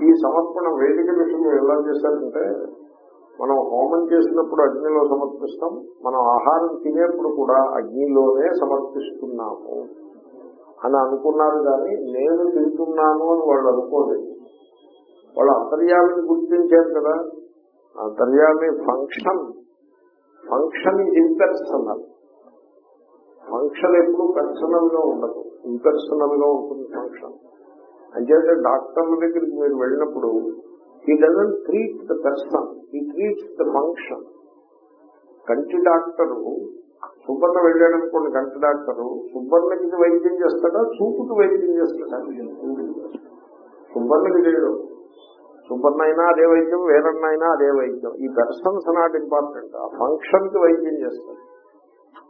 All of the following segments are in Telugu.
ఈ సమర్పణ వేదిక విషయం ఎలా చేశారంటే మనం హోమం చేసినప్పుడు అగ్నిలో సమర్పిస్తాం మనం ఆహారం తినేప్పుడు కూడా అగ్నిలోనే సమర్పిస్తున్నాము అని అనుకున్నారు కానీ నేను తింటున్నాను అని వాళ్ళు అనుకోలేదు. వాళ్ళు అంతర్యామిని గుర్తించారు కదా. అంతర్యామి ఫంక్షన్ ఫంక్షన్ ఈజ్ ఫంక్షన్ ఎప్పుడు పర్సనల్గా ఉండదు ఇంపెర్సనల్గా ఉంటుంది ఫంక్షన్. అంచేతే డాక్టర్ల దగ్గరికి మీరు వెళ్ళినప్పుడు he doesn't treat the person he treats the function కంటి డాక్టరు సుబ్బర్ణ వెళ్ళాడు అనుకోండి కంటి డాక్టరు సుబ్బర్ణకి వైద్యం చేస్తాడా? చూపుకి వైద్యం చేస్తాడా? సుబ్బర్ణకి లేదు సుబ్బర్ణ అయినా అదే వైద్యం వేరన్న అయినా అదే వైద్యం. ఈ పర్సన్స్ నాట్ ఇంపార్టెంట్ ఆ ఫంక్షన్కి వైద్యం చేస్తాడు.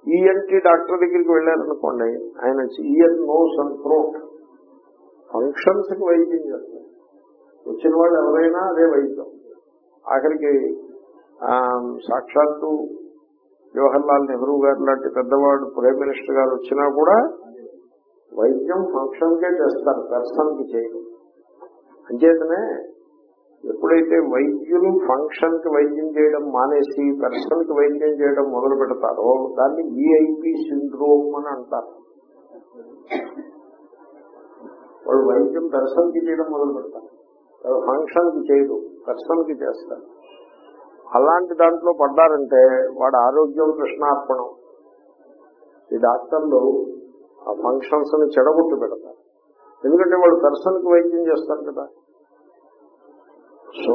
ఈఎన్టీ డాక్టర్ దగ్గరికి వెళ్ళారనుకోండి ఆయన ఈఎన్ నోస్ అండ్ థ్రోట్ ఫంక్షన్స్కి వైద్యం చేస్తారు. వచ్చిన వాళ్ళు ఎవరైనా అదే వైద్యం. ఆఖరికి సాక్షాత్తు జవహర్లాల్ నెహ్రూ గారు లాంటి పెద్దవాడు ప్రైమ్ మినిస్టర్ గారు వచ్చినా కూడా వైద్యం ఫంక్షన్కే చేస్తారు పర్సన్కి చేయరు. అంచేతనే ఎప్పుడైతే వైద్యులు ఫంక్షన్కి వైద్యం చేయడం మానేసి పర్సన్కి వైద్యం చేయడం మొదలు పెడతారో దాన్ని విఐపి సిండ్రోమ్ అని అంటారు. వాళ్ళు వైద్యం దర్శనకి చేయడం మొదలు పెడతారు ఫంక్షన్కి చేయదు పర్సన్కి చేస్తారు అలాంటి దాంట్లో పడ్డారంటే వాడు ఆరోగ్యం కృష్ణార్పణం ఈ డాక్టర్లు ఆ ఫంక్షన్స్ని చెడగొట్టు పెడతారు. ఎందుకంటే వాళ్ళు పర్సన్కి వైద్యం చేస్తారు కదా. సో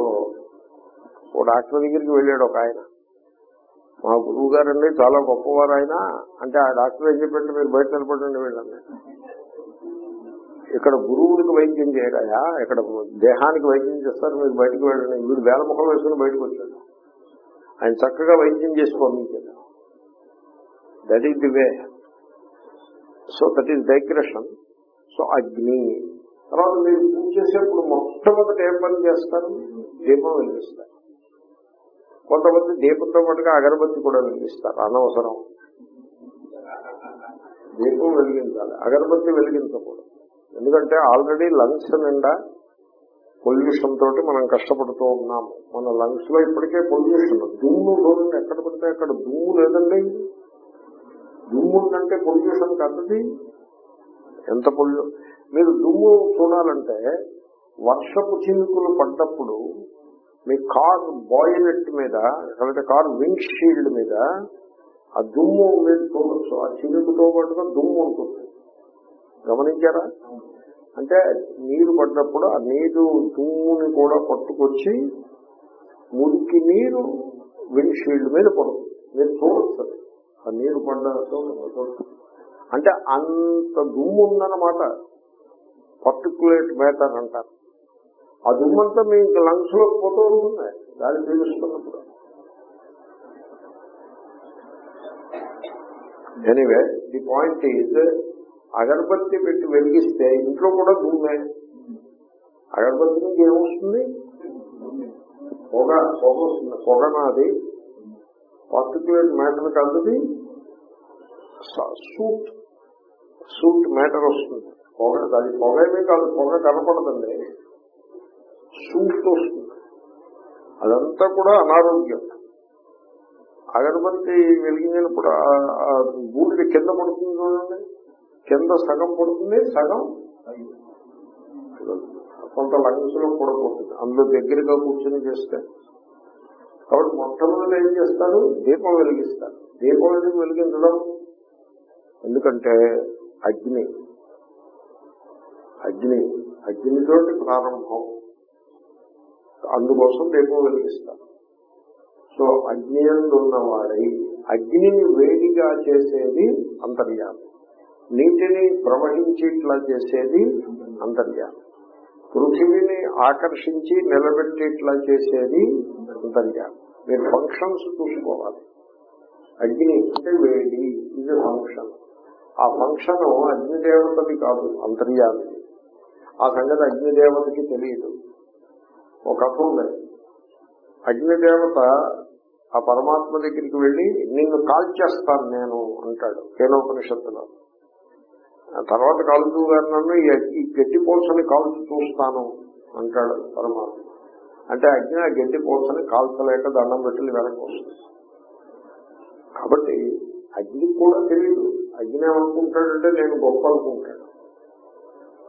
ఓ డాక్టర్ దగ్గరికి వెళ్ళాడు ఒక ఆయన. మా గురువు గారండి చాలా గొప్పవారు ఆయన. అంటే ఆ డాక్టర్ ఏం చెప్పండి మీరు బయట నిలబడండి వెళ్ళండి ఇక్కడ గురువుడికి వైద్యం చేయరాయా ఇక్కడ దేహానికి వైద్యం చేస్తారు మీరు బయటకు వెళ్ళండి. వీడు వేల ముఖం వేసుకుని బయటకు వచ్చాడు. ఆయన చక్కగా వైద్యం చేసి పంపించాడు. That is the way so that is digression so అగ్ని. తర్వాత మీరు పూజ చేసేప్పుడు మొట్టమొదటి ఏం పని చేస్తారు? దీపం వెలిగిస్తారు. కొంతమంది దీపంతో పాటుగా అగరబత్తి కూడా వెలిగిస్తారు అనవసరం. దీపం వెలిగించాలి. అగరబత్తి వెలిగించకూడదు. ఎందుకంటే ఆల్రెడీ లంగ్స్ నిండా పొల్యూషన్ తోటి మనం కష్టపడుతూ ఉన్నాము. మన లంగ్స్లో ఇప్పటికే పొల్యూషన్. దుమ్ము చూడండి ఎక్కడ పడితే అక్కడ దుమ్ము లేదండి. దుమ్ము ఉందంటే పొల్యూషన్ కాదండి. ఎంత పొల్యూ మీరు దుమ్ము చూడాలంటే వర్షపు చినుకులు పడ్డప్పుడు మీ కార్ బాయిలెట్ మీద లేకపోతే కార్ విండ్ షీల్డ్ మీద ఆ దుమ్ము మీరు చూడొచ్చు ఆ చినుకుతో పాటుగా దుమ్ము ఉంటుంది. గమనించారా? అంటే నీరు పడ్డప్పుడు ఆ నీరు దుమ్ముని కూడా పట్టుకొచ్చి మురికి నీరు విండ్షీల్డ్ మీద పడుతుంది. మీరు చూడొచ్చు ఆ నీరు పడ్డ అంటే అంత దుమ్ము ఉందన్నమాట. పర్టికులేట్ మ్యాటర్ అంటారు. ఆ దుమ్మంతా మీ లంగ్స్లో పోతూ ఉంటుంది. గాలి పీలుస్తున్నప్పుడు. ఎనీవే ది పాయింట్ ఈజ్ అగరబత్తి పెట్టి వెలిగిస్తే ఇంట్లో కూడా దుమ్మే అగరబత్తి నుంచి ఏమొస్తుంది పొగ పొగ వస్తుంది. పొగ నాది. పర్టికులర్ మ్యాటర్ కాదు సూట్. సూట్ మ్యాటర్ వస్తుంది. పొగ అది పొగ ఏమీ కాదు పొగ కనపడదండి. సూట్ వస్తుంది. అదంతా కూడా అనారోగ్యం. అగరబత్తి వెలిగించినప్పుడు కూడా ఆ బూడిద కింద పడుతుంది చూడండి. కింద సగం పడుతుంది సగం కొంత లంగ్స్లో కూడా పోతుంది అందులో దగ్గరగా కూర్చొని చేస్తే. కాబట్టి మొట్టమొదటి ఏం చేస్తారు? దీపం వెలిగిస్తారు. దీపం ఎందుకు వెలిగించడం? ఎందుకంటే అగ్ని. అగ్ని. అగ్నితోటి ప్రారంభం. అందుకోసం దీపం వెలిగిస్తారు. సో అగ్ని ఉన్నవాడై అగ్నిని వేడిగా చేసేది అంతర్యామి. నీటిని ప్రవహించేట్లా చేసేది అంతర్యామి పృథివీని ఆకర్షించి నిలబెట్టేట్లా చేసేది అంతర్యామి మీరు ఫంక్షన్స్ చూసుకోవాలి. అగ్ని అంటే వేడి ఇది ఫంక్షన్ ఆ ఫంక్షన్ అగ్నిదేవతది కాదు అంతర్యామి ఆ సంగతి అగ్నిదేవతకి తెలియదు. ఒక కథ అగ్నిదేవత ఆ పరమాత్మ దగ్గరికి వెళ్ళి నిన్ను కాల్చేస్తాను నేను అంటాడు కేనోపనిషత్తులో. తర్వాత కాలుతూ గారు నన్ను ఈ- గడ్డి పోల్సని కాల్చి చూస్తాను అంటాడు పరమాత్మ. అంటే అగ్ని ఆ గడ్డి పోసని కాల్చలేక దండం పెట్టి వెనక్కి వస్తుంది. కాబట్టి అగ్ని కూడా తెలియదు. అగ్ని ఏమనుకుంటాడంటే నేను గొప్ప అనుకుంటాడు.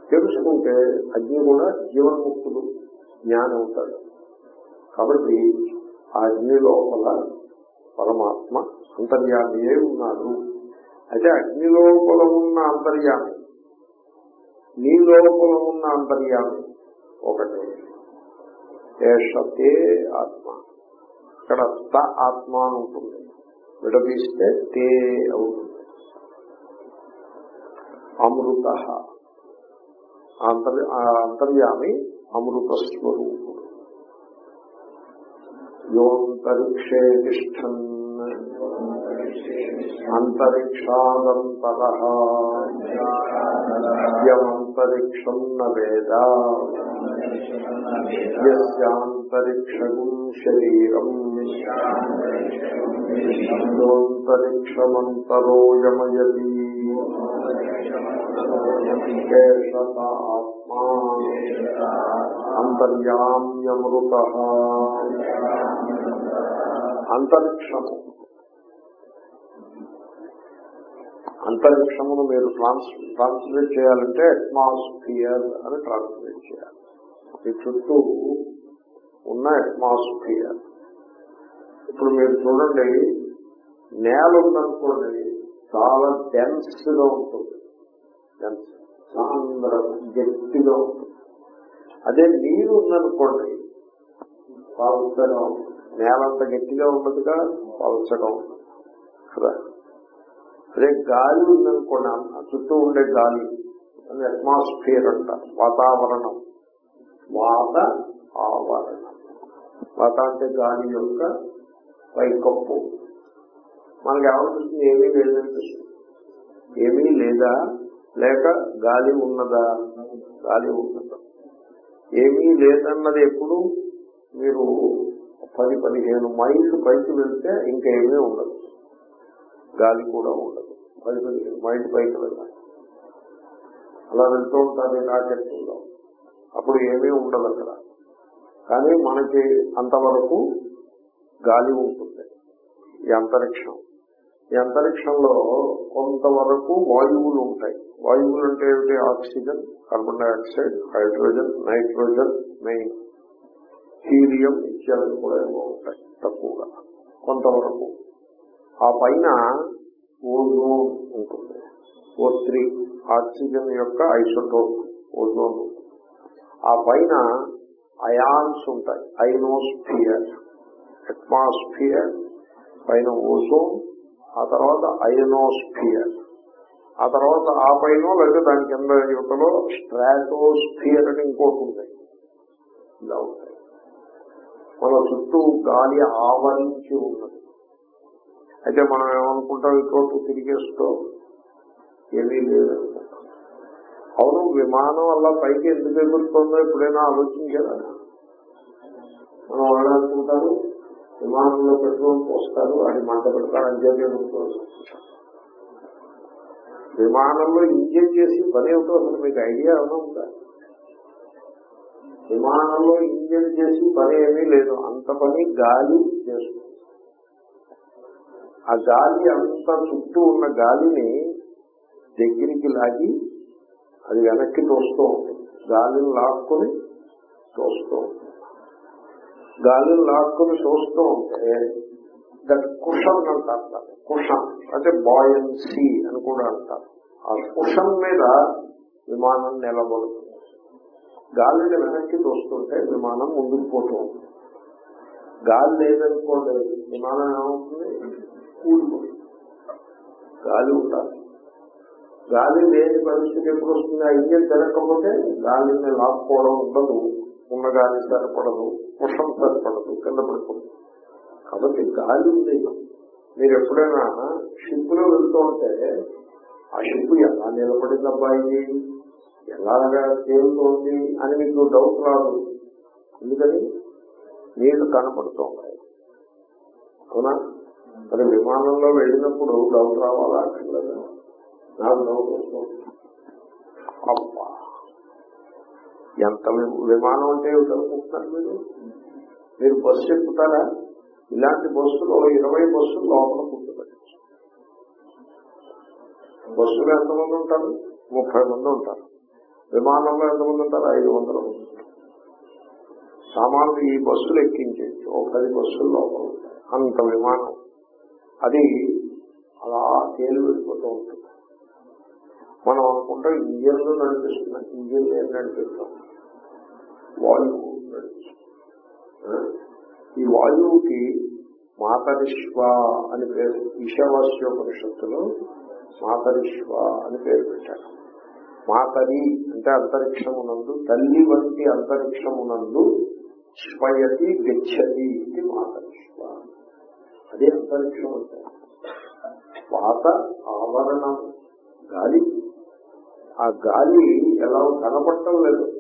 తెలుసుకుంటే అగ్ని కూడా జీవన్ముక్తుడు జ్ఞానం అవుతాడు. కాబట్టి ఆ అగ్ని లోపల పరమాత్మ అంతర్యామియే ఉన్నాడు. అయితే అగ్ని లోపల ఉన్న అంతర్యామి. నీ లోపల ఉన్న అంతర్యామి ఒకటే. ఏషతే ఆత్మ. ఇక్కడ త ఆత్మ అని ఉంటుంది. విడదీస్తే తే అవుతుంది. అమృత. అంతర్ అంతర్యామి అమృత స్వరూపుడు యోంతరిక్షే తిష్టన్. అంతరిక్షానంతర. యమంతరిక్షం న వేద. యస్యాంతరిక్షగం శరీరం. యోంతరిక్షమంతరోయమయతి ఆత్మా అంతర్యామ్యమృత. అంతరిక్షము. అంతరిక్షమును మీరు ట్రాన్స్ ట్రాన్స్లేట్ చేయాలంటే అట్మాస్ఫియర్ అని ట్రాన్స్లేట్ చేయాలి. మీ చుట్టూ ఉన్న అట్మాస్ఫియర్ ఇప్పుడు మీరు చూడండి నేల ఉందనుకోండి చాలా డెన్స్గా ఉంటుంది. డెన్స్ సాంద్ర గట్టిగా ఉంటుంది. అదే నీరు ఉందనుకోండి పలచగా ఉంటుంది. నేలంత గట్టిగా ఉండదుగా పలచగా ఉంటుంది. కదా అదే గాలి ఉందనుకోండి చుట్టూ ఉండే గాలి అని అట్మాస్ఫియర్ అంట వాతావరణం. వాత ఆవరణం. వాత అంటే గాలి యొక్క పైకప్పు. మనకి ఏమనిపిస్తుంది ఏమీ లేదనిపిస్తుంది. ఏమీ లేదా? లేక గాలి ఉన్నదా? గాలి ఉన్నదా? ఏమీ లేదన్నది ఎప్పుడు? మీరు పది పదిహేను మైళ్ళు పైకి వెళ్తే ఇంకేమీ ఉండదు. గాలి కూడా ఉండదు. మళ్ళీ మైండ్ మైళ్ళు పైకి వెళ్ళాలి అలా వెళ్తూ ఉంటారు నాకెట్లో అప్పుడు ఏమీ ఉండదు అక్కడ. కానీ మనకి అంతవరకు గాలి ఉంటుంది. ఈ అంతరిక్షం. ఈ అంతరిక్షంలో కొంతవరకు వాయువులు ఉంటాయి. వాయువులు అంటే ఏమిటి? Oxygen carbon dioxide hydrogen nitrogen main. Helium ఇత్యాదులు కూడా ఏమో ఉంటాయి తక్కువగా. కొంతవరకు. ఆ పైన ఓజోన్ ఉంటుంది. ఓ త్రీ ఆక్సిజన్ యొక్క ఐసోటోప్ ఓజోన్. ఆ పైన అయాన్స్ ఉంటాయి. ఐనోస్ఫియర్ అట్మాస్ఫియర్ పైన ఓజోన్ ఆ తర్వాత ఐనోస్ఫియర్. ఆ తర్వాత ఆ పైన లేదా దాని కింద యువతలో స్ట్రాటోస్ఫియర్ అని ఇంకోటి ఉంటాయి ఇలా ఉంటాయి. మన చుట్టూ గాలి ఆవరించి ఉన్నది. అయితే మనం ఏమనుకుంటాం ఇంకోటి తిరిగేస్తూ ఏమీ లేదనుకుంటాం అవును విమానం అలా పైకి ఎందుకు ఎగురుతుందో ఎప్పుడైనా ఆలోచించారా మనం వాళ్ళు అనుకుంటారు విమానంలో పెట్రోల్ పోస్తారు అది మంట పెడతారు అని చెప్పి విమానంలో ఇంజన్ చేసి పని ఏమిటో అసలు మీకు ఐడియా ఏమైనా ఉందా? విమానంలో ఇంజన్ చేసి పని ఏమీ లేదు అంత పని గాలి చేస్తుంది. ఆ గాలి అంతా చుట్టూ ఉన్న గాలిని దగ్గరికి లాగి అది వెనక్కి తోస్తూ ఉంటుంది. గాలిని లాక్కుని తోస్తూ ఉంటుంది. గాలిని లాక్కుని తోస్తూ ఉంటే దట్ కుషన్ అంటారు దాన్ని. కుషన్ అంటే బాయన్సీ అని కూడా అంటారు. ఆ కుషన్ మీద విమానం నిలబడుతుంది. గాలిని వెనక్కి తోస్తుంటే విమానం ముందుకు పోతూ ఉంటుంది. గాలి లేదనుకోండి విమానం ఏమవుతుంది? కూలిపోతుంది గాలి ఉండాలి గాలి లేని పరిస్థితి ఎప్పుడు వస్తుంది? ఆ ఇంజన్ తిరగకపోతే గాలిని లాక్కోవడం ఉండదు ఉన్న గాలి సరిపడదు వర్షం సరిపడదు కింద పడిపోతుంది కాబట్టి గాలి ఉంది. మీరు ఎప్పుడైనా షిప్లో వెళ్తూ ఉంటే ఆ షిప్ ఎలా నిలబడింది అబ్బాయి ఎలాగా తేలుతోంది అని మీకు డౌట్ రాదు. ఎందుకని? నీళ్ళు కనపడుతూ ఉన్నాయి. అవునా? మరి విమానంలో వెళ్ళినప్పుడు డౌట్ రావాలా? అక్కడ నాకు డౌట్ వస్తుంది. అబ్బా! ఎంత విమానం అంటే అనుకుంటున్నారు మీరు? మీరు బస్సు ఎక్కుతారా? ఇలాంటి బస్సులో ఇరవై బస్సులు లోపల కూర్చోబెట్టచ్చు బస్సులో ఎంతమంది ఉంటారు? ముప్పై మంది ఉంటారు. విమానంలో ఎంతమంది ఉంటారు? ఐదు వందల మంది ఉంటారు. సామాన్లు ఈ బస్సులు ఎక్కించేయచ్చు. ఒక పది బస్సులు లోపల ఉంటాయి. అంత విమానం. అది అలా తేలి వెళ్ళిపోతూ ఉంటుంది. మనం అనుకుంటాం ఇంజన్లు నడిపిస్తున్నాం ఇంజన్లు ఏం నడిపిస్తాం? వాయువు నడిపిస్తాం ఈ వాయువుకి మాతరిష్వ అని పేరు ఈశావాస్యోపనిషత్తులో మాతరిష్వ అని పేరు పెట్టారు. మాతరి అంటే అంతరిక్షమునందు తల్లి వంటి అంతరిక్షమునందు స్వయతి గచ్చతి ఇది మాతరిష్వ. అదే అంతరిక్షం అంటే. వాత ఆవరణం గాలి. ఆ గాలి ఎలా కనపడటం లేదు.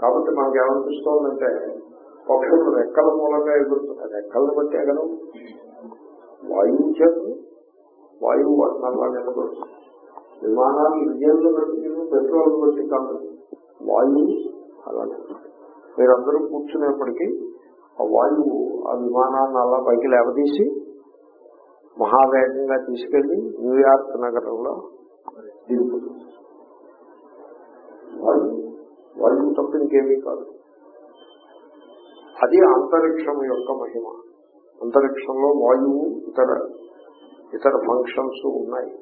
కాబట్టి మనకి ఏమనిపిస్తోందంటే పక్షులు రెక్కల మూలంగా ఎగురుతున్నాయి. రెక్కలను బట్టే కదా వాయువు చేత వాయువు వర్ణాల నిలబడుతుంది. విమానాలు ఇంజన్లు బట్టి పెట్రోల్ బట్టి కాదు. వాయువు అలా మీరందరూ కూర్చునేప్పటికీ ఆ వాయువు ఆ విమానాన్ని అలా పైకి లేవదీసి మహావేగంగా తీసుకెళ్ళి న్యూయార్క్ నగరంలో దిగుతుంది. వాయువు వాయువు తప్ప ఇంకేమీ కాదు. అది అంతరిక్షం యొక్క మహిమ. అంతరిక్షంలో వాయువు ఇతర ఇతర ఫంక్షన్స్ ఉన్నాయి.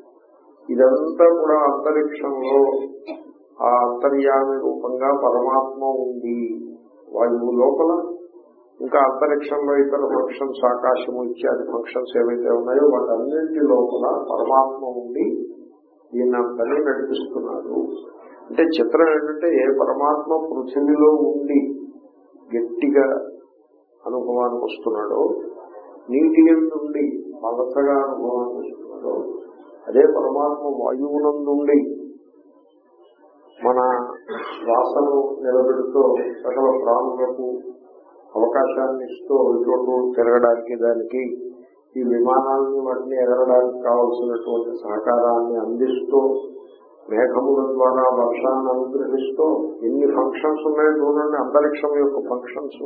ఇదంతా కూడా అంతరిక్షంలో ఆ అంతర్యామి రూపంగా పరమాత్మ ఉంది. వాయువు లోపల ఇంకా అంతరిక్షంలో ఇతర ఫంక్షన్స్ ఆకాశము ఇత్యాది ఫంక్షన్స్ ఏవైతే ఉన్నాయో వాటన్నింటి లోపల పరమాత్మ ఉండి దీన్నంతని నడిపిస్తున్నారు అంటే చిత్రం ఏంటంటే ఏ పరమాత్మ పృథివీలో ఉండి గట్టిగా అనుభవానికి వస్తున్నాడో నీటి నుండి పలసగా అనుభవానికి వస్తున్నాడో అదే పరమాత్మ వాయువునందుండి మన శ్వాసను నిలబెడుతూ సకల ప్రాణులకు అవకాశాన్ని ఇస్తూ ఇటు తిరగడానికి దానికి ఈ విమానాలను వాటిని ఎగరడానికి కావలసినటువంటి సహకారాన్ని అందిస్తూ మేఘముల ద్వారా వర్షాన్ని అనుగ్రహిస్తూ ఎన్ని ఫంక్షన్స్ ఉన్నాయో చూడండి. అంతరిక్షం యొక్క ఫంక్షన్స్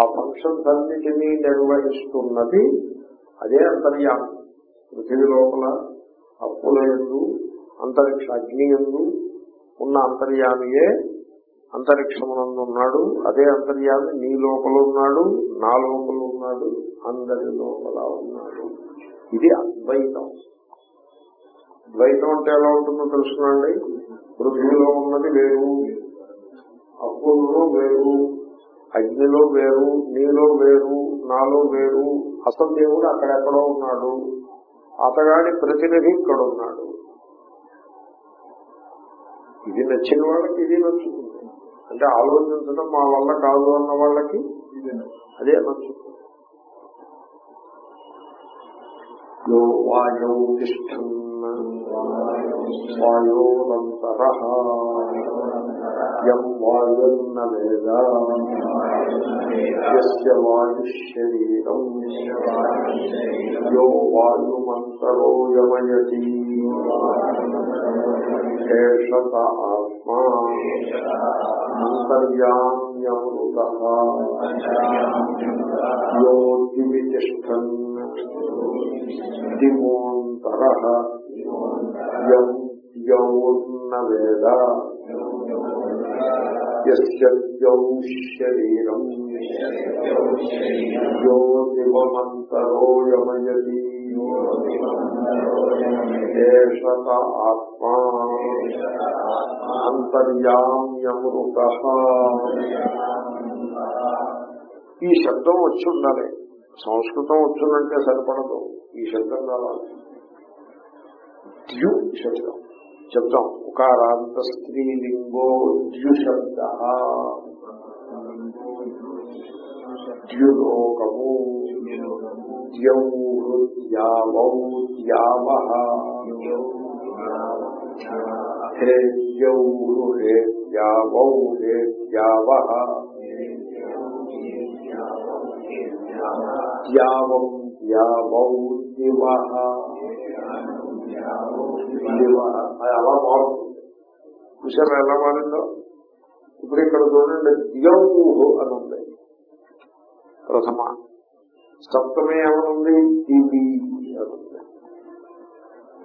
ఆ ఫంక్షన్స్ అన్నిటినీ నిర్వహిస్తున్నది అదే అంతర్యామి. పృథివీ లోపల అప్పుల ఎందు అంతరిక్ష అగ్ని ఎందు ఉన్న అంతర్యామియే అంతరిక్షమునందు ఉన్నాడు అదే అంతర్యామి నీ లోపల ఉన్నాడు నా లోపల ఉన్నాడు అందరి లోపల ఉన్నాడు. ఇది అద్వైతం. ద్వైతం అంటే ఎలా ఉంటుందో తెలుసునండి పృథ్వీలో ఉన్నది వేరు అప్పుల్లో వేరు అగ్నిలో వేరు నీలో వేరు నాలో వేరు. అసలు దేవుడు అక్కడెక్కడో ఉన్నాడు. అతగాడి ప్రతినిధి ఇక్కడ ఉన్నాడు ఇది నచ్చిన వాళ్ళకి ఇది నచ్చుతుంది. అంటే ఆలోచించడం మా వల్ల కాదు అన్న వాళ్ళకి అదే నచ్చుతుంది యో వాయో తిష్టన్ వాయోనంతర యం వాయున్న వేద. వాయుశరీరం. యో వాయుమంతరో శేషత ఆత్మా అంతర్యామ్యమృత యో తిష్టన్ దిమోంతర యం వేద శరీరం యో దివమంతరో ఏషత ఆత్మా అంతర్యామ్యమృత ఈ శబ్దం వచ్చి ఉండాలి సంస్కృతం వచ్చిందంటే సరిపడదు ఈ శబ్దం కావాలి ద్యు శబ్దం శబ్దం ఉకారాంత స్త్రీలింగో ద్యు శబ్ద। ద్యులోకము. ద్యౌవౌ ద్యావ దివ అలా మారుతుంది చూసారా ఎలా మారిందో ఇప్పుడు ఇక్కడ చూడండి ద్యౌహు అని ఉంది ప్రథమ సప్తమే ఏమనుంది దివి అనుంది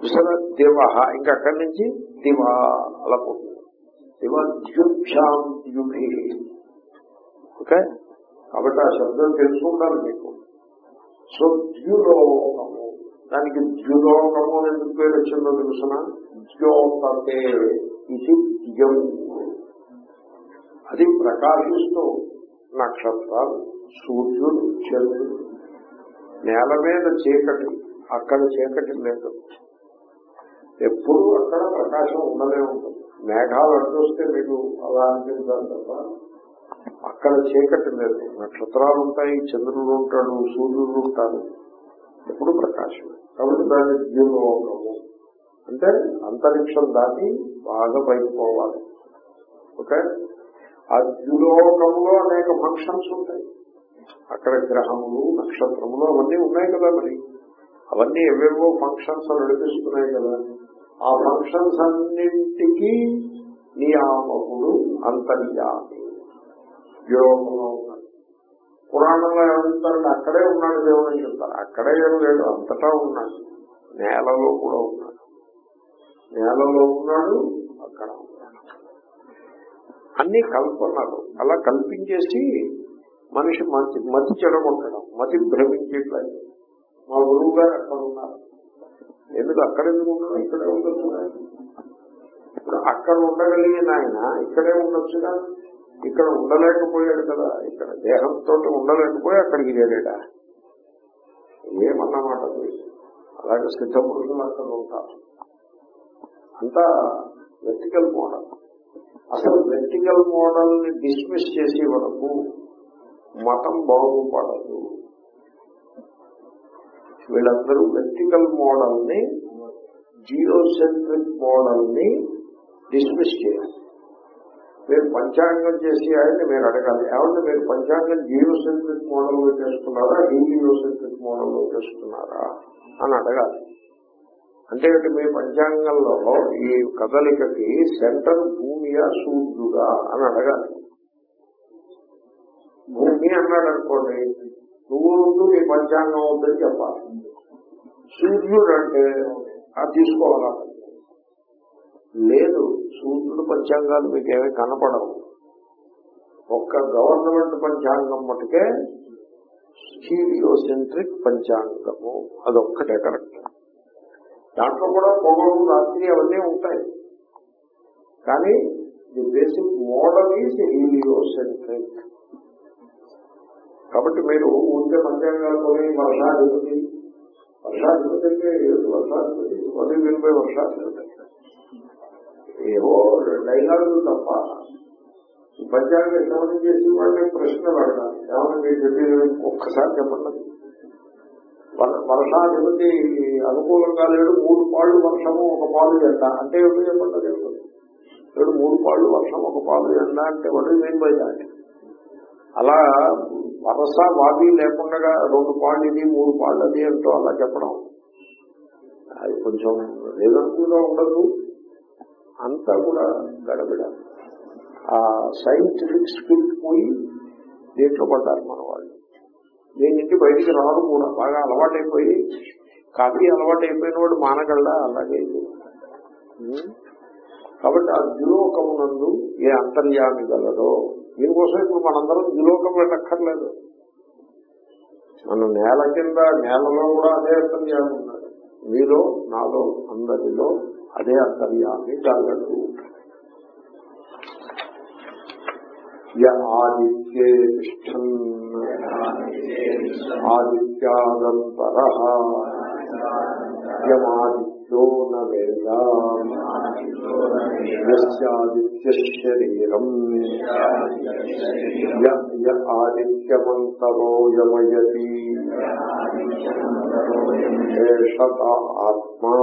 ఉంది దివ ఇంకా అక్కడి నుంచి దివ అలా పోతుంది. దివ ద్యుభ్యాం ద్యుభి ఓకే? కాబట్టి ఆ శబ్దం తెలుసుకుంటారు మీకు. సో ద్యులోకము. దానికి ద్యులోకము అని ఎందుకు పేరు వచ్చిందో తెలుసిన? ద్యోతే ఇది ద్యం. అది ప్రకాశిస్తూ నక్షత్రాలు. సూర్యుడు చంద్రుడు నేల మీద చీకటి అక్కడ చీకటి లేదు. ఎప్పుడు అక్కడ ప్రకాశం ఉండనే ఉంటుంది. మేఘాలు అడ్డొస్తే మీకు అలా అనిపించాలి తప్ప అక్కడ చీకటి లేదు. నక్షత్రాలు ఉంటాయి చంద్రుడు ఉంటాడు సూర్యుడు ఉంటాడు. ఎప్పుడు ప్రకాశం. కాబట్టి దాన్ని ద్యులోకము అంటే అంతరిక్షం దాటి బాగా పైకి ఓకే? ఆ ద్యులోకంలో అనేక ఫంక్షన్స్ ఉంటాయి. అక్కడ గ్రహములు నక్షత్రములు అవన్నీ ఉన్నాయి కదా మరి. అవన్నీ ఎవేవో ఫంక్షన్స్ నడిపిస్తున్నాయి కదా. ఆ ఫంక్షన్స్ అన్నింటికీ నియామకుడు అంతర్యామి. యోగంలో ఉన్నాడు. పురాణంలో ఏమంటారంటే అక్కడే ఉన్నాడు దేవుడు చెప్తారు. అక్కడే ఏం లేడు అంతటా ఉన్నాడు. నేలలో కూడా ఉన్నాడు. నేలలో ఉన్నాడు అక్కడ ఉన్నాడు. అన్ని కల్పనలు అలా కల్పించేసి మనిషి మంచి మతి చెడగొట్టడం మతి భ్రమించేట్లేదు మా గురువు గారు అక్కడ ఉన్నారు. ఎందుకు అక్కడ ఎందుకు ఉండడం? ఇక్కడే ఉండొచ్చు ఇప్పుడు అక్కడ ఉండగలిగిన ఆయన ఇక్కడే ఉండొచ్చుగా? ఇక్కడ ఉండలేకపోయాడు కదా. ఇక్కడ దేహంతో ఉండలేకపోయి అక్కడికి చేరాడా? ఏమన్నమాట అలాగే సిద్ధ పురుషులు అక్కడ ఉంటారు. అంతా వెర్టికల్ మోడల్. అసలు వెర్టికల్ మోడల్ని డిస్మిస్ చేసే వరకు మతం బాగుపడదు. వీళ్ళందరూ వెర్టికల్ మోడల్ని జీరోసెంట్రిక్ మోడల్ని డిస్మిస్ చేయాలి. మీరు పంచాంగం చేసి ఆయన్ని మీరు అడగాలి. ఏమంటే మీరు పంచాంగం జియోసెంట్రిక్ మోడల్లో చేస్తున్నారా మోడల్లో చేస్తున్నారా అని అడగాలి. అంటే మీ పంచాంగంలో ఈ కదలికకి సెంటర్ భూమియా సూర్యుడా అని అడగాలి. భూమి అన్నాడు అనుకోండి నువ్వు ఉంటూ నీ పంచాంగం ఉందని చెప్పాలి. సూర్యుడు అంటే అది తీసుకోవాలా? లేదు సూర్యుడు పంచాంగాలు మీకు ఏమీ కనపడవు. ఒక్క గవర్నమెంట్ పంచాంగం మటుకే హీలియోసెంట్రిక్ పంచాంగము అదొక్కటే కరెక్ట్. దాంట్లో కూడా పొగలు రాత్రి అవన్నీ ఉంటాయి. కానీ the basic model is heliocentric. కాబట్టి మీరు ఉంటే పంచాంగాలు కొని వర్షాధిపతి వర్షాధిపతి అంటే ఏమిటి? వర్షాధిపతి వది వినిపై వర్షాధిపతి ఏవో డైలాగులు తప్ప ఈ పంచాంగ శ్రవణం చేసి వాళ్ళని ప్రశ్నలు పెడతాను ఏమన్నా మీరు చెప్పేది ఒక్కసారి చెప్పండి. వర్షాధిపతి అనుకూలంగా లేడు మూడు పాళ్ళు వర్షము ఒక పాలు ఎండ అంటే ఎవరు చెప్పండి లేడు మూడు పాళ్ళు వర్షం ఒక పాలు ఎండ అంటే వాడు మెయిన్ బై అలా వరస వాది లేకుండా రెండు పాళ్ళు ఇది మూడు పాళ్ళు అది అంటూ అలా చెప్పడం. అది కొంచెం రిజర్వ్గా ఉండదు. అంతా కూడా గడబిడ. ఆ సైంటిఫిక్ స్పిరిట్ పోయి దీంట్లో పడ్డారు మన వాళ్ళు. దీని నుంచి బయటికి రావడం కూడా బాగా అలవాటైపోయి కాఫీ అలవాటైపోయిన వాడు మానగలడా అలాగే కాబట్టి ఆ ద్యులోకమునందు ఏ అంతర్యామి గలదో దీనికోసం ఇప్పుడు మనందరం ద్యులోకం వెళ్ళక్కర్లేదు మన నేల కింద నేలలో కూడా అదే అంతర్యామి ఉన్నాడు మీలో నాలో అందరిలో అదే అంతర్యామి జరగదు. ఆదిత్యే తిష్టన్. ఆదిత్యాదంతర యమాదిత్యో నవేద యస్యాదిత్య య య ఏషత ఆత్మా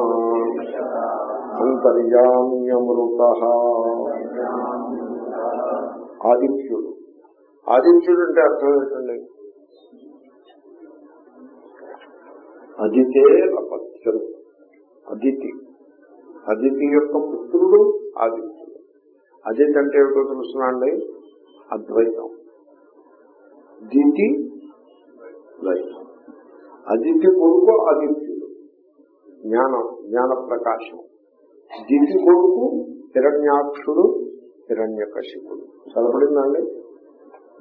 అంతర్యామ్యమృత ఆదిత్యుడు ఆదిత్యుడు అంటే అర్థం ఏంటండి? అదితే అపత్యం। అదితి. అదితి యొక్క పుత్రుడు ఆదిత్యుడు. అదితి అంటే ఏమిటో తెలుసునండి అద్వైతం. దితి ద్వైతం. అదితి కొడుకు ఆదిత్యుడు. జ్ఞానం జ్ఞాన ప్రకాశం. దితి కొడుకు హిరణ్యాక్షుడు హిరణ్యకశిపుడు. సరిపడిందండి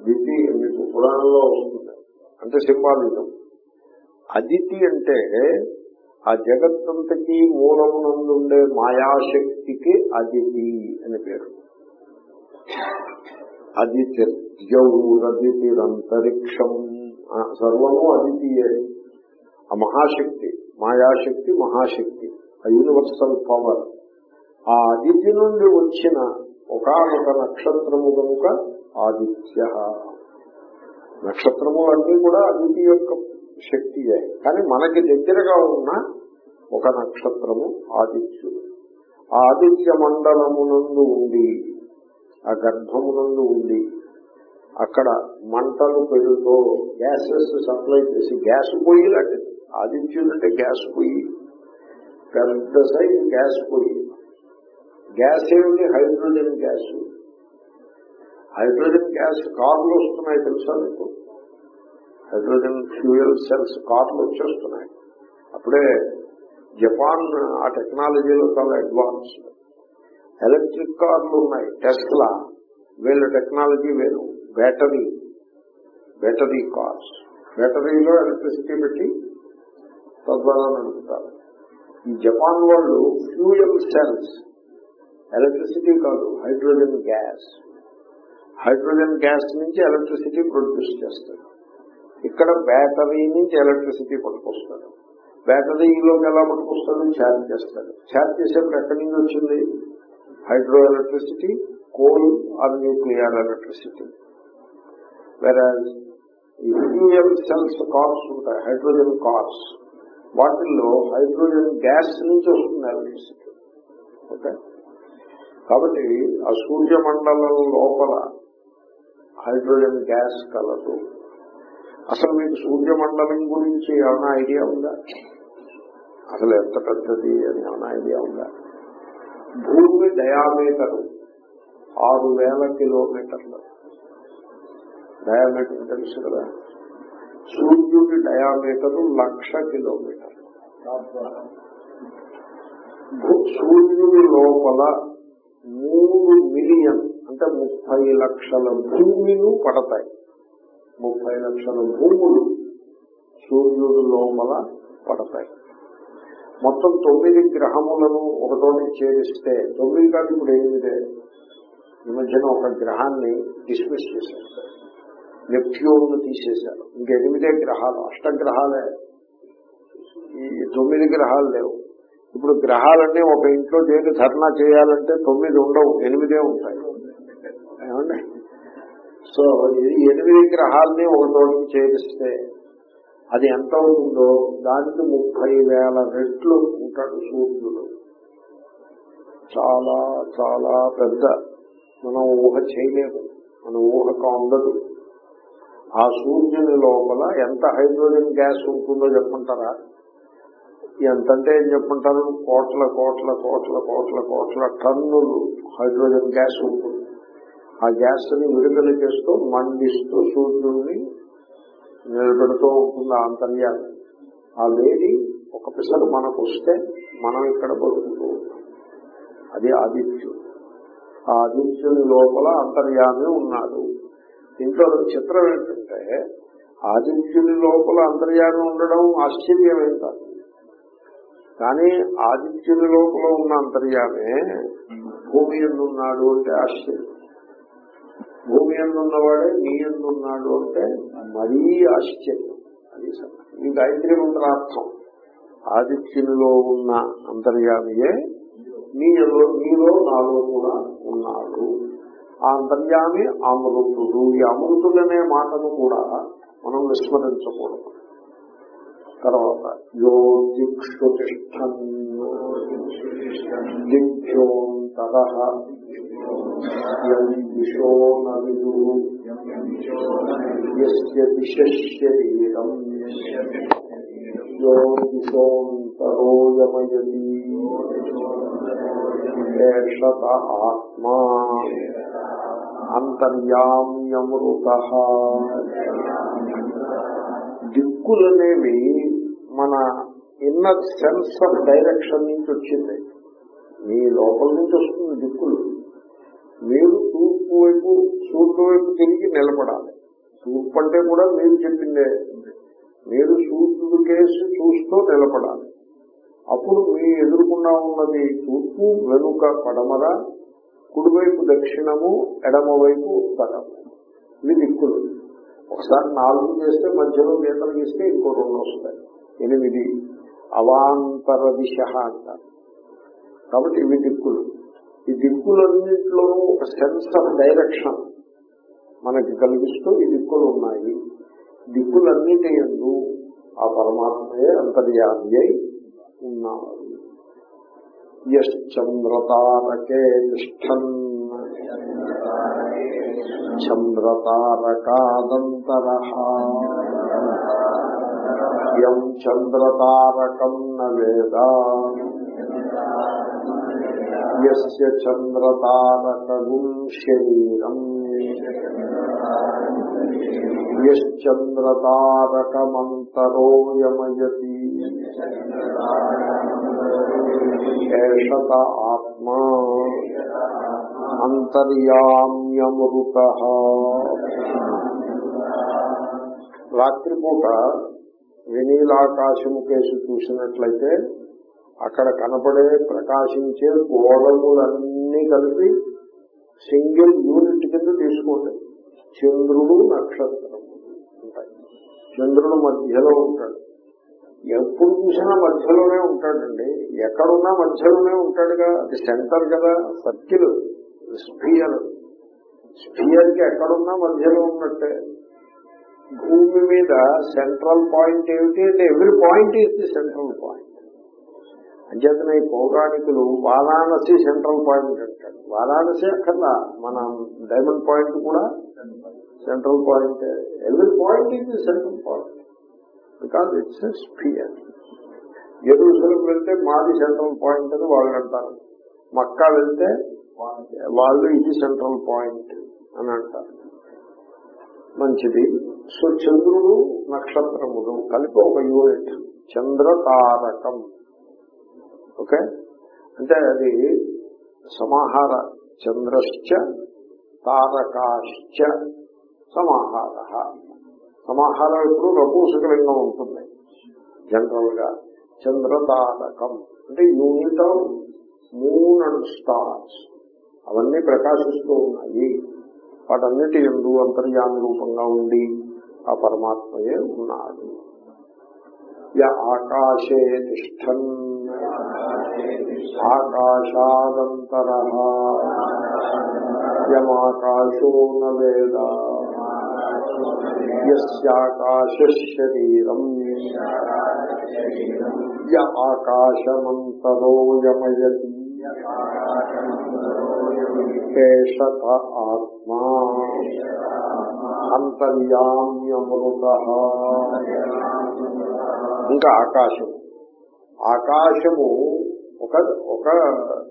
దితి మీకు పురాణంలో వస్తుంది. అంటే సింబాలిజం. అదితి అంటే ఆ జగత్తంతకి మూలమునందుండే మాయాశక్తికి అదితి అని పేరు. అదితిర్యౌరదితిరంతరిక్షం సర్వము అదితియే. ఆ మహాశక్తి మాయాశక్తి మహాశక్తి ఆ యూనివర్సల్ పవర్. ఆ అదితి నుండి వచ్చిన ఒకనొక నక్షత్రము కనుక ఆదిత్య. నక్షత్రములన్నీ కూడా అదితి యొక్క శక్తియే కానీ మనకి దగ్గరగా ఉన్న ఒక నక్షత్రము ఆదిత్యుడు. ఆదిత్య మండలమునందు ఉండి ఆ గర్భమునందు ఉండి అక్కడ మంటలు పెరుగుతో గ్యాసెస్ సప్లై చేసి గ్యాస్ పొయ్యి లాంటిది. ఆదిత్యుడు అంటే గ్యాస్ పొయ్యి. పెద్ద సైజ్ గ్యాస్ పొయ్యి. గ్యాస్ ఏమిటి? Hydrogen gas. హైడ్రోజన్ గ్యాస్ కార్లు వస్తున్నాయి తెలుసా మీకు? హైడ్రోజన్ ఫ్యూయల్ సెల్స్ కార్లు వచ్చేస్తున్నాయి. అప్పుడే జపాన్ ఆ టెక్నాలజీలో చాలా అడ్వాన్స్ ఎలక్ట్రిక్ కార్లు ఉన్నాయి. టెస్లా వీళ్ళ టెక్నాలజీ వేరు. Battery battery cars. బ్యాటరీలో ఎలక్ట్రిసిటీ పెట్టి తద్వారా నడుపుతారు. ఈ జపాన్ వాళ్ళు ఫ్యూయల్ సెల్స్ ఎలక్ట్రిసిటీ కాదు హైడ్రోజన్ గ్యాస్. హైడ్రోజన్ గ్యాస్ నుంచి ఎలక్ట్రిసిటీ ప్రొడ్యూస్ చేస్తారు. ఇక్కడ బ్యాటరీ నుంచి ఎలక్ట్రిసిటీ పట్టుకొస్తాడు. బ్యాటరీలోకి ఎలా పట్టుకొస్తాడు? ఛార్జ్ చేస్తాడు. ఛార్జ్ చేసేప్పుడు ఎక్కడి నుంచి వచ్చింది? Hydro electricity coal or nuclear electricity. వేరే ఈ ఫ్యూయల్ సెల్స్ కార్స్ ఉంటాయి హైడ్రోజన్ కార్స్. వాటిల్లో హైడ్రోజన్ గ్యాస్ నుంచి వస్తుంది ఎలక్ట్రిసిటీ. ఓకే కాబట్టి ఆ సూర్యమండలం లోపల హైడ్రోజన్ గ్యాస్ కలదు. అసలు మీకు సూర్యమండలం గురించి ఏమైనా ఐడియా ఉందా? అసలు ఎంత పెద్దది అని ఏమైనా ఐడియా ఉందా? భూమి డయామీటరు ఆరు వేల కిలోమీటర్లు. డయామీటర్ తెలుసు కదా? సూర్యుడి డయామీటరు లక్ష కిలోమీటర్లు. సూర్యుడి లోపల మూడు మిలియన్ అంటే ముప్పై లక్షల భూమిలు పడతాయి. ముప్పై లక్షల భూములు సూర్యుడు లోపల పడతాయి. మొత్తం తొమ్మిది గ్రహములను ఒకటోటి చేరిస్తే తొమ్మిది కాదు ఇప్పుడు ఏమిటే ఈ మధ్యన ఒక గ్రహాన్ని డిస్మిస్ చేశారు. నెప్ట్యూన్ తీసేశారు. ఇంక ఎనిమిదే గ్రహాలు అష్టగ్రహాలే. ఈ తొమ్మిది గ్రహాలు లేవు. ఇప్పుడు గ్రహాలన్నీ ఒక ఇంట్లో చేరి ధర్నా చేయాలంటే తొమ్మిది ఉండవు ఎనిమిదే ఉంటాయి. ఏమండి? సో ఎనిమిది గ్రహాలని ఒక చోటుకి చేరిస్తే అది ఎంత అవుతుందో? దానికి ముప్పై వేల రెట్లు ఉంటాడు సూర్యుడు. చాలా చాలా పెద్ద. మనం ఊహ చేయలేము. మన ఊహకు అందదు ఆ సూర్యుని లోపల ఎంత హైడ్రోజన్ గ్యాస్ ఉంటుందో చెప్పంటారా? ఎంతంటే ఏం చెప్పంటారు? కోట్ల కోట్ల కోట్ల కోట్ల కోట్ల టన్నులు హైడ్రోజన్ గ్యాస్ ఉంటుంది. ఆ గ్యాస్ని విడుదల చేస్తూ మండిస్తూ సూర్యుడిని నిలబెడుతూ ఉంటుంది ఆ అంతర్యాలు ఆ వేడి ఒక పిసరు మనకు వస్తే మనం ఇక్కడ బతుకుతూ ఉంటాం. అది ఆదిత్యుడు. ఆ ఆదిత్యుని లోపల అంతర్యామి ఉన్నాడు. దీంట్లో చిత్రం ఏంటంటే ఆదిత్యుని లోపల అంతర్యామి ఉండడం ఆశ్చర్యమేం కాదు కానీ ఆదిత్యుని లోపల ఉన్న అంతర్యామే భూమి ఎందున్నాడు అంటే ఆశ్చర్యం. భూమి ఎందున్నవాడే? నీ ఎందున్నాడు అంటే మరీ ఆశ్చర్యం. అది ఈ గాయత్రి మంత్రార్థం. ఆదిత్యునిలో ఉన్న అంతర్యామియే నీలో నీలో నాలో కూడా ఉన్నాడు. ఆ అంతర్యామి అమృతుడు. ఈ అమృతుడనే మాటను కూడా మనం విస్మరించకూడదు. తర్వాత యో దిక్షు తిష్టన్ దిభ్యోంతర దిశో నవిదు దిశరీరం యో ఏషత ఆత్మా అంతర్యామ్యమృత దిక్కులనేవి మన ఇన్నర్ సెన్స్ ఆఫ్ డైరెక్షన్ నుంచి వచ్చింది. మీ లోపల నుంచి వస్తుంది దిక్కులు. మీరు తూర్పు వైపు సూర్యుడు వైపు తిరిగి నిలబడాలి. తూర్పు అంటే కూడా మీరు చెప్పిందే. మీరు సూర్యుడు కేసు చూస్తూ నిలబడాలి. అప్పుడు మీ ఎదుర్కొన్నా ఉన్నది తూర్పు వెనుక పడమర కుడివైపు దక్షిణము ఎడమవైపు ఉత్తరము ఇవి దిక్కులు. ఒకసారి నాలుగు చేస్తే మధ్యలో గీతలు గీస్తే ఇంకో రెండు వస్తాయి. ఎనిమిది. అవాంతర దిశ అంటారు. కాబట్టి ఇవి దిక్కులు. ఈ దిక్కులన్నింటిలోనూ ఒక సెన్స్ ఆఫ్ డైరెక్షన్ మనకి కలిగిస్తూ ఈ దిక్కులు ఉన్నాయి. దిక్కులన్నిటి ఎందు ఆ పరమాత్మయే అంతర్యామి అయి ఉన్నారు చంద్రతారకే తిష్టన్. చంద్రతారకాదంతర. యం చంద్రతారకం నేదా వేద యస్య చంద్రతారకగుం శరీరం యశ్చంద్రతారకమంతరో యమయతి ఏషత ఆత్మా అంతర్యామ్యమృత రాత్రిపూట వెనీలాకాశము కేసు చూసినట్లయితే అక్కడ కనపడే ప్రకాశించే గోళములన్నీ కలిపి సింగిల్ యూనిట్ కింద తీసుకోండి. చంద్రుడు నక్షత్రం ఉంటాయి. చంద్రుడు మధ్యలో ఉంటాడు. ఎప్పుడు చూసినా మధ్యలోనే ఉంటాడండి. ఎక్కడున్నా మధ్యలోనే ఉంటాడుగా. అది సెంటర్ కదా సర్కిల్ స్పియర్ స్పియర్. కి ఎక్కడున్నా మధ్యలో ఉన్నట్టే. భూమి మీద సెంట్రల్ పాయింట్ ఏమిటి అంటే every point is the central point. అంచేతన ఈ పౌరాణికులు వారాణసి సెంట్రల్ పాయింట్ అంటాడు వారాణసి అక్కర్లా మన డైమండ్ పాయింట్ కూడా సెంట్రల్ పాయింట్. ఎవ్రీ పాయింట్ ఇది central point. Because it's sphere. Jerusalem వెళ్తే మాది సెంట్రల్ పాయింట్ అని వాళ్ళు అంటారు. మక్కా వెళ్తే వాళ్ళు ఇది సెంట్రల్ పాయింట్ అని అంటారు. మంచిది. సో చంద్రుడు నక్షత్రములు కలిపి ఒక యూనిట్. చంద్ర తారకం ఓకే? అంటే అది సమాహార చంద్రశ్చ తారకాశ్చ సమాహార. సమాహారం ఎప్పుడు రఘుశకరంగా ఉంటుంది. జనరల్గా చంద్రతారకం. అంటే unit of moon and stars. అవన్నీ ప్రకాశిస్తూ ఉన్నాయి. వాటన్నిటి ఎందు అంతర్యామి రూపంగా ఉండి ఆ పరమాత్మయే ఉన్నాడు. ఆకాశే తిష్టన్. ఆకాశాదంతర యమాకాశో నవేద యస్యాకాశ శరీరం య ఆకాశమంతరో యమయతి కేశత ఆత్మా అంతర్యామ్యమృత ఇంకా ఆకాశం ఆకాశము ఒక ఒక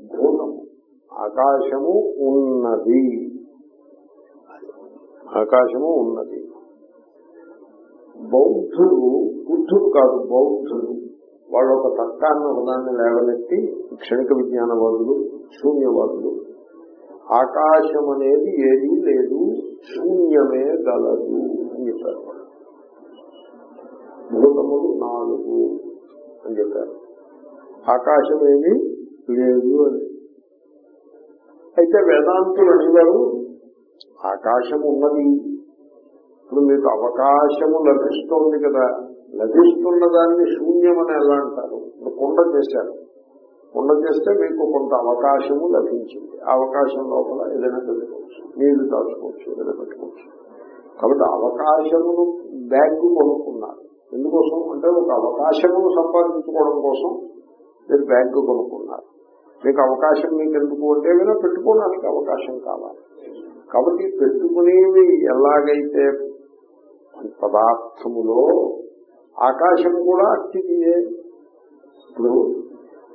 భూతము ఆకాశము ఉన్నది. ఆకాశము ఉన్నది. బౌద్ధులు బుద్ధుడు కాదు బౌద్ధులు. వాళ్ళు ఒక తర్కాన్ని ఒకదాన్ని లేవనెత్తి క్షణిక విజ్ఞానవాదులు శూన్యవాదులు. ఆకాశం అనేది ఏదీ లేదు శూన్యమే గలదు అని చెప్పారు భూతములు నాలుగు అని చెప్పారు. ఆకాశం ఏమీ లేదు అని. అయితే వేదాంతులు అడిగారు ఆకాశం ఉన్నది ఇప్పుడు మీకు అవకాశము లభిస్తోంది కదా. లభిస్తున్న దాన్ని శూన్యమని ఎలా అంటారు? ఇప్పుడు చేశారు. కొండ చేస్తే మీకు కొంత అవకాశము లభించింది. ఆ అవకాశం లోపల ఏదైనా పెట్టుకోవచ్చు. నీళ్ళు దాచుకోవచ్చు ఏదైనా పెట్టుకోవచ్చు. కాబట్టి అవకాశమును బ్యాగ్ కొనుక్కున్నారు. ఎందుకోసం? అంటే ఒక అవకాశమును సంపాదించుకోవడం కోసం మీరు బ్యాంకు కొనుక్కున్నారు. మీకు అవకాశం మీకు ఎందుకు అంటే ఏమైనా పెట్టుకోవడానికి అవకాశం కావాలి. కాబట్టి పెట్టుకునేవి ఎలాగైతే పదార్థములో ఆకాశం కూడా అతిథియే ఇప్పుడు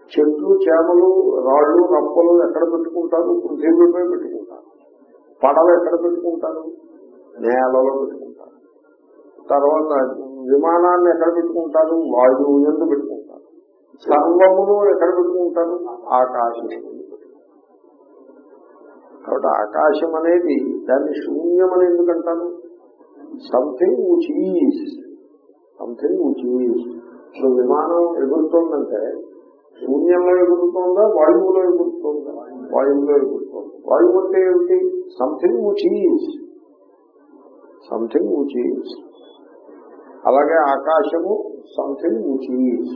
చెట్లు చేమలు రాళ్ళు నప్పలు ఎక్కడ పెట్టుకుంటారు? పృథివీపై పెట్టుకుంటారు. పడవ ఎక్కడ పెట్టుకుంటారు? నేలలో పెట్టుకుంటారు. తర్వాత విమానాన్ని ఎక్కడ పెట్టుకుంటారు? వాయువు ఎందు పెట్టుకుంటారు. సర్వమును ఎక్కడ పెట్టుకుంటారు? ఆకాశం కాబట్టి ఆకాశం అనేది దాన్ని శూన్యం అని ఎందుకంటాను something which is something which is ఇప్పుడు విమానం ఎగురుతోందంటే శూన్యంలో ఎగురుతోందా? వాయువులో ఎగురుతోందా? వాయువులో ఎగురుతోంది? వాయువు అంటే ఏమిటి? Something which is something which is అలాగే ఆకాశము సంథింగ్ విచ్ ఈజ్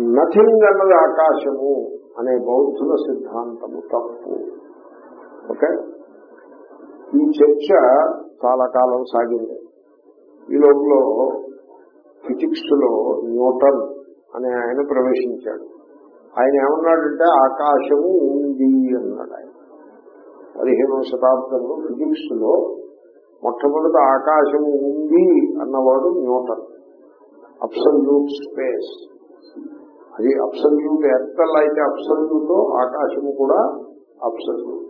నథింగ్ అన్నది ఆకాశము అనే బౌద్ధుల సిద్ధాంతము తప్పు. ఓకే? ఈ చర్చ చాలా కాలం సాగింది. ఈ లోపల ఫిజిక్స్లో న్యూటన్ అనే ఆయన ప్రవేశించాడు. ఆయన ఏమన్నాడంటే ఆకాశము ఉంది అన్నాడు ఆయన. పదిహేనవ శతాబ్దంలో ఫిజిక్స్లో మొట్టమొదటి ఆకాశము ఉంది అన్నవాడు న్యూటన్. Absolute space. అది అప్సల్యూట్ ఎర్తల్ అయితే అప్సల్యూట్ ఆకాశము కూడా absolute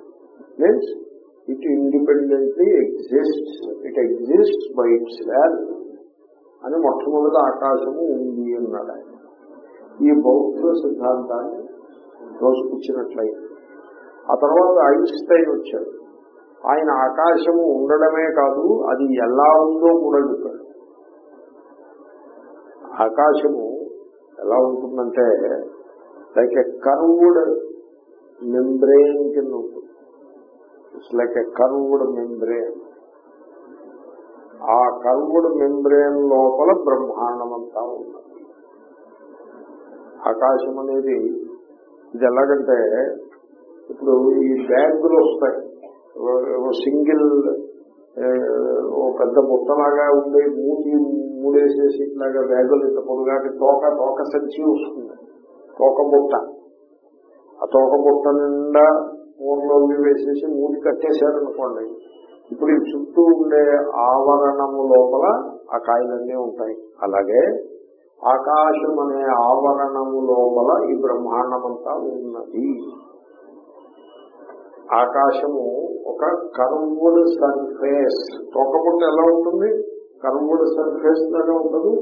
means it independently exist it exist by its value అని మొట్టమొదట ఆకాశము ఉంది అన్నాడు ఆయన. ఈ బౌద్ధ సిద్ధాంతాన్ని రోజుకొచ్చినట్లయింది ఆ తర్వాత ఐన్స్టైన్ వచ్చాడు. ఆయన ఆకాశము ఉండడమే కాదు అది ఎలా ఉందో కూడా చెప్పాడు. ఆకాశము ఎలా ఉంటుందంటే లైక్ ఎ కర్వ్డ్ మెంబ్రెయిన్ కింద ఉంటుంది. It's like a curved membrane ఆ కర్వ్డ్ మెంబ్రెయిన్ లోపల బ్రహ్మాండం అంతా ఉన్నది. ఆకాశం అనేది ఇది ఎలాగంటే ఇప్పుడు ఈ బ్యాగులు వస్తాయి. సింగిల్ పెద్ద బుట్టలాగా ఉండే మూతి మూడేసేసి ఇట్లాగా బ్యాగులు ఇంత పొడుగాటి తోక తోక సంచి వస్తుంది. తోక బుట్ట. ఆ తోక బుట్ట నిండా ఊర్లో వేసేసి మూతి కట్టేశారనుకోండి ఇప్పుడు ఈ చుట్టూ ఉండే ఆవరణము లోపల ఆ కాయలన్నీ ఉంటాయి. అలాగే ఆకాశం అనే ఆవరణము లోపల ఈ బ్రహ్మాండమంతా ఉన్నది. ఆకాశము ఒక కర్వుడ్ సర్ఫేస్ తోకపుట్ట ఎలా ఉంటుంది? కర్వుడ్ సర్ఫేస్ లాగా ఉండదు.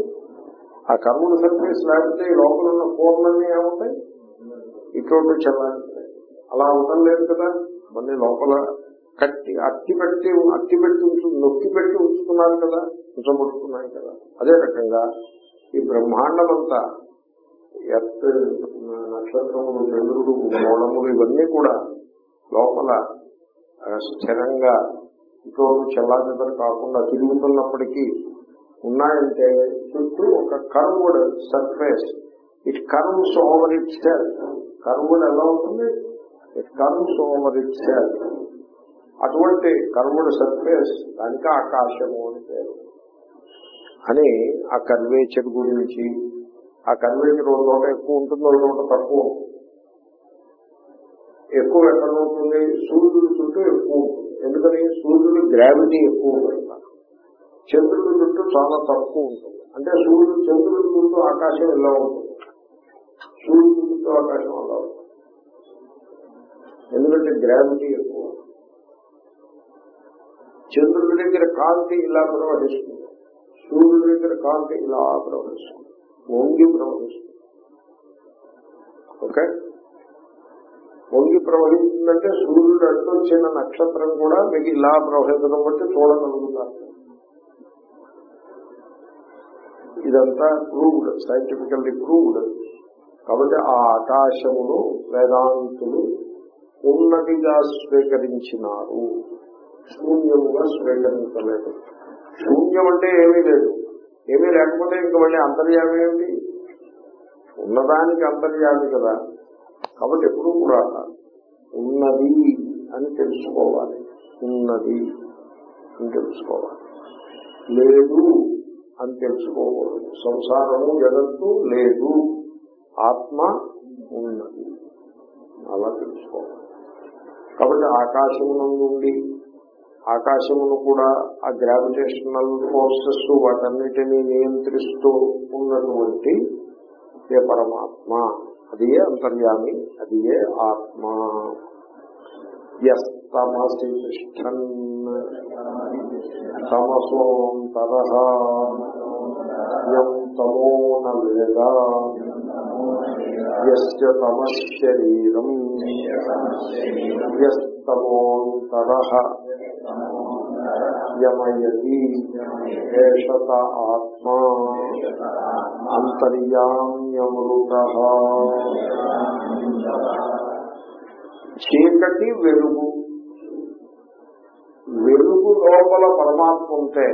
ఆ కర్వుడ్ సర్ఫేస్ లేకపోతే లోపల ఉన్న ఫోన్లన్నీ ఏముంటాయి? ఇటువంటి చల్లారిస్తాయి అలా ఉండడం లేదు కదా? మళ్ళీ లోపల కట్టి అట్టి పెట్టి అట్టి పెట్టి ఉంచు నొక్కి పెట్టి ఉంచుకున్నారు కదా? ఉంచబడుతున్నాయి కదా? అదే రకంగా ఈ బ్రహ్మాండం అంతా ఎర్త్ నక్షత్రములు చంద్రుడు మోడములు ఇవన్నీ కూడా లోపల స్థిరంగా స్థిరంగా ఇటువంటి చెల్లాచెదరు కాకుండా తిరుగుతున్నప్పటికీ ఉన్నాయంటే చుట్టూ ఒక curved surface it curves over itself curved ఎలా ఉంటుంది? It curves over itself అటువంటి కర్వుడ్ సర్ఫేస్ దానికి ఆకాశము అని పేరు. అని ఆ కర్వేచర్ గురించి ఆ కన్వేచర్ ఒక చోట ఎక్కువ ఉంటుంది ఒక చోట తక్కువ ఎక్కువ ఎక్కడ ఉంటుంది సూర్యుడు చుట్టూ ఎక్కువ ఉంటుంది. ఎందుకని? సూర్యుడు గ్రావిటీ ఎక్కువ ఉంటుంది. చంద్రుడి చుట్టూ చాలా తక్కువ ఉంటుంది. అంటే సూర్యుడు చంద్రుడి చుట్టూ ఆకాశం ఎలా ఉంటుంది? సూర్యుడి చుట్టూ ఆకాశం అలా ఉంటుంది? ఎందుకంటే గ్రావిటీ ఎక్కువ. చంద్రుడి దగ్గర కాంతి ఇలా ప్రవహిస్తుంది. సూర్యుడి దగ్గర కాంతి ఇలా ప్రవహిస్తుంది. వంగి ప్రవహిస్తుంది. ఓకే? పొంగి ప్రవహిస్తుందంటే సూర్యుడు అడ్డొచ్చిన నక్షత్రం కూడా మీకు ఇలా ప్రవహించడం బట్టి చూడగలుగుతారు. ఇదంతా ప్రూవ్డ్ సైంటిఫికల్లీ ప్రూవ్డ్ కాబట్టి ఆ ఆకాశమును వేదాంతులు ఉన్నతిగా స్వీకరించినారు. శూన్యముగా స్వీకరించలేదు. శూన్యం అంటే ఏమీ లేదు. ఏమీ లేకపోతే ఇంక మళ్ళీ అంతర్యామి ఏమిటి? ఉన్నదానికి అంతర్యామి కదా. కాబట్టి ఎప్పుడు కూడా ఉన్నది అని తెలుసుకోవాలి. ఉన్నది అని తెలుసుకోవాలి. లేదు అని తెలుసుకోకూడదు. సంసారము జగత్తు లేదు. ఆత్మ ఉన్నది. అలా తెలుసుకోవాలి. కాబట్టి ఆకాశము నుండి ఆకాశమును కూడా ఆ గ్రావిటేషనల్ ఫోర్సెస్ వాటన్నిటినీ నియంత్రిస్తూ ఉన్నటువంటి ఏ పరమాత్మ అది ఏ అంతర్యామి అది ఏ ఆత్మ. యస్తమసి తిష్టన్ తమసోంతర యం తమో న వేద. యస్య యమయతి ఏషత ఆత్మా అంతర్యామ్యమృత చీకటి వెలుగు. వెలుగు లోపల పరమాత్మ ఉంటే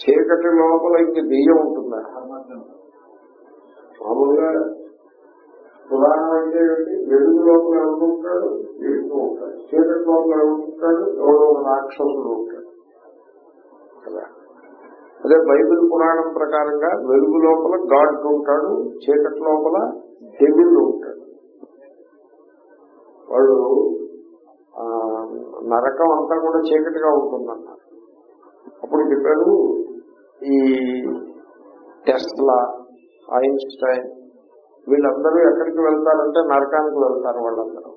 చీకటి లోపల ఇంక దెయ్యం ఉంటుందా? మామూలుగా పురాణం అంటే ఏంటి? వెలుగు లోపల ఎవరు ఉంటాడు వెలుగు ఉంటాడు చీకటి లోపల ఎవరు ఉంటాడు ఎవడో రాక్షసుడు ఉంటాడు. కదా. అదే బైబిల్ పురాణం ప్రకారంగా వెలుగు లోపల గాడ్ ఉంటాడు చీకటి లోపల డెవిల్ ఉంటాడు. వాళ్ళు నరకం అంతా కూడా చీకటిగా ఉంటుందన్నారు. అప్పుడు చెప్పారు ఈ టెస్లా ఐన్స్టైన్ వీళ్ళందరూ ఎక్కడికి వెళ్తారంటే నరకానికి వెళ్తారు వాళ్ళందరూ.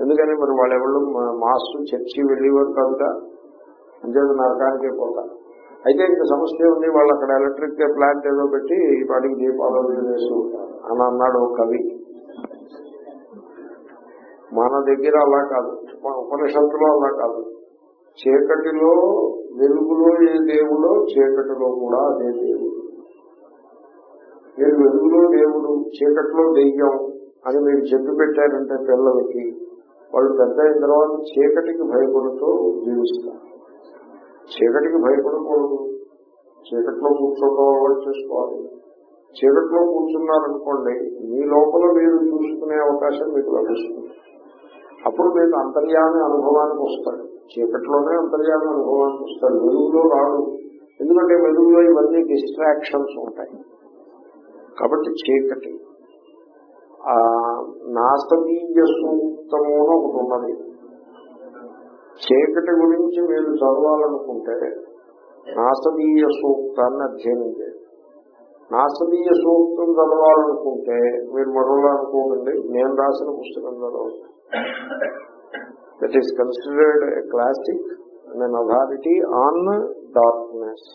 ఎందుకని మరి వాళ్ళు ఎవరు మాస్టర్ చర్చి వెళ్ళేవారు కాదుగా అంచేది నరకానికే పోతారు అయితే ఇంక సమస్య ఉంది వాళ్ళు అక్కడ ఎలక్ట్రిక్ ప్లాంట్ ఏదో పెట్టి వాటికి దీపాలు వేస్తూ అని అన్నాడు కవి. మన దగ్గర అలా కాదు ఉపనిషత్తులో అలా కాదు. చీకటిలో వెలుగులో ఏ దేవుడో చీకటిలో కూడా అదే దేవుడు. మీరు వెలుగులో దేవుడు చీకటిలో దెయ్యం అని మీరు చెప్పి పెట్టారంటే పిల్లలకి వాళ్ళు పెద్ద అయిన తర్వాత చీకటికి భయపడుతూ జీవిస్తారు. చీకటికి భయపడకూడదు. చీకట్లో కూర్చోవడం అలవాటు చేసుకోవాలి. చీకట్లో కూర్చున్నారనుకోండి మీ లోపల మీరు చూసుకునే అవకాశం మీకు లభిస్తుంది. అప్పుడు మీకు అంతర్యామి అనుభవానికి వస్తాడు. చీకట్లోనే అంతర్యామి అనుభవానికి వస్తాడు. వెలుగులో రాడు. ఎందుకంటే వెలుగులో ఇవన్నీ డిస్ట్రాక్షన్స్ ఉంటాయి. కాబట్టి చీకటి. ఆ సూక్తము అని ఒకటి ఉన్నది. చీకటి గురించి మీరు చదవాలనుకుంటే నాసదీయ సూక్తాన్ని అధ్యయనం చేయండి. నాసదీయ సూక్తం చదవాలనుకుంటే మీరు మరోలా అనుకోకండి. నేను రాసిన పుస్తకం చదవండి that is considered a classic and an authority on darkness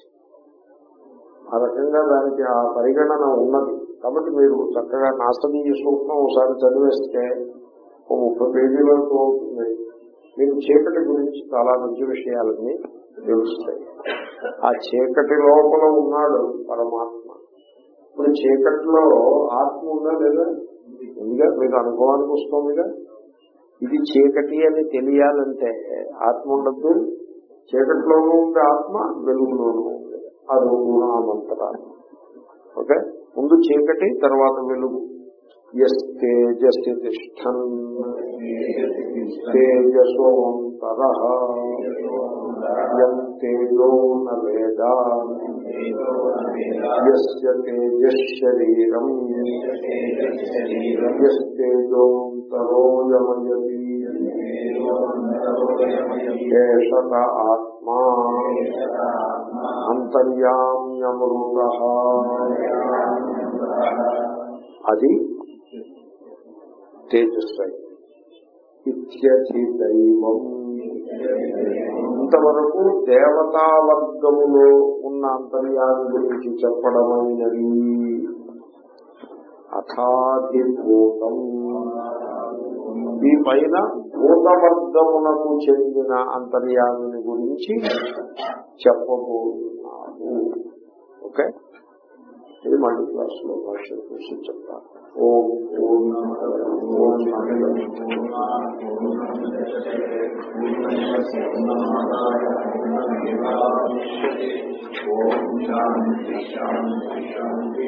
ఆ రకంగా దానికి ఆ పరిగణన ఉన్నది. కాబట్టి మీరు చక్కగా నాసదీయ సూక్తం ఒకసారి చదివేస్తే ఒక ముప్పై పేజీల వరకు అవుతుంది. మీరు చీకటి గురించి చాలా మంచి విషయాలన్నీ తెలుస్తాయి. ఆ చీకటి లోపల ఉన్నాడు పరమాత్మ. ఇప్పుడు చీకటిలో ఆత్మ ఉందా లేదా? ఉందిగా. మీకు అనుభవానికి వస్తుందిగా? ఇది చీకటి అని తెలియాలంటే ఆత్మ ఉండద్దు. చీకటిలోనూ ఉంది ఆత్మ వెలుగులోనూ ఉంది. అది గుణామంతరాలు ఓకే? ముందు చీకటి తర్వాత వెలుగు. ఎస్ తేజస్సి తిష్టన్ తేజసోంతర యం తేజో న వేద యస్య తేజశరీరం యస్తేజోంతరో యమయతి ఏషత ఆత్మా అంతర్యామ్యమృత అది తేజస్సు. దైవం ఇంతవరకు దేవతావర్గములో ఉన్న అంతర్యాన్ని గురించి చెప్పడమైనది. అథాధిభూతం. ఈ పైన భూతవర్గమునకు చెందిన అంతర్యామిని గురించి చెప్పబోతున్నాము. ఓకే? ఇది మళ్ళీ క్లాస్లో భాష చూసి చెప్తాను. ఓం ఓం ఓం ఓం శాంతి శాంతి శాంతి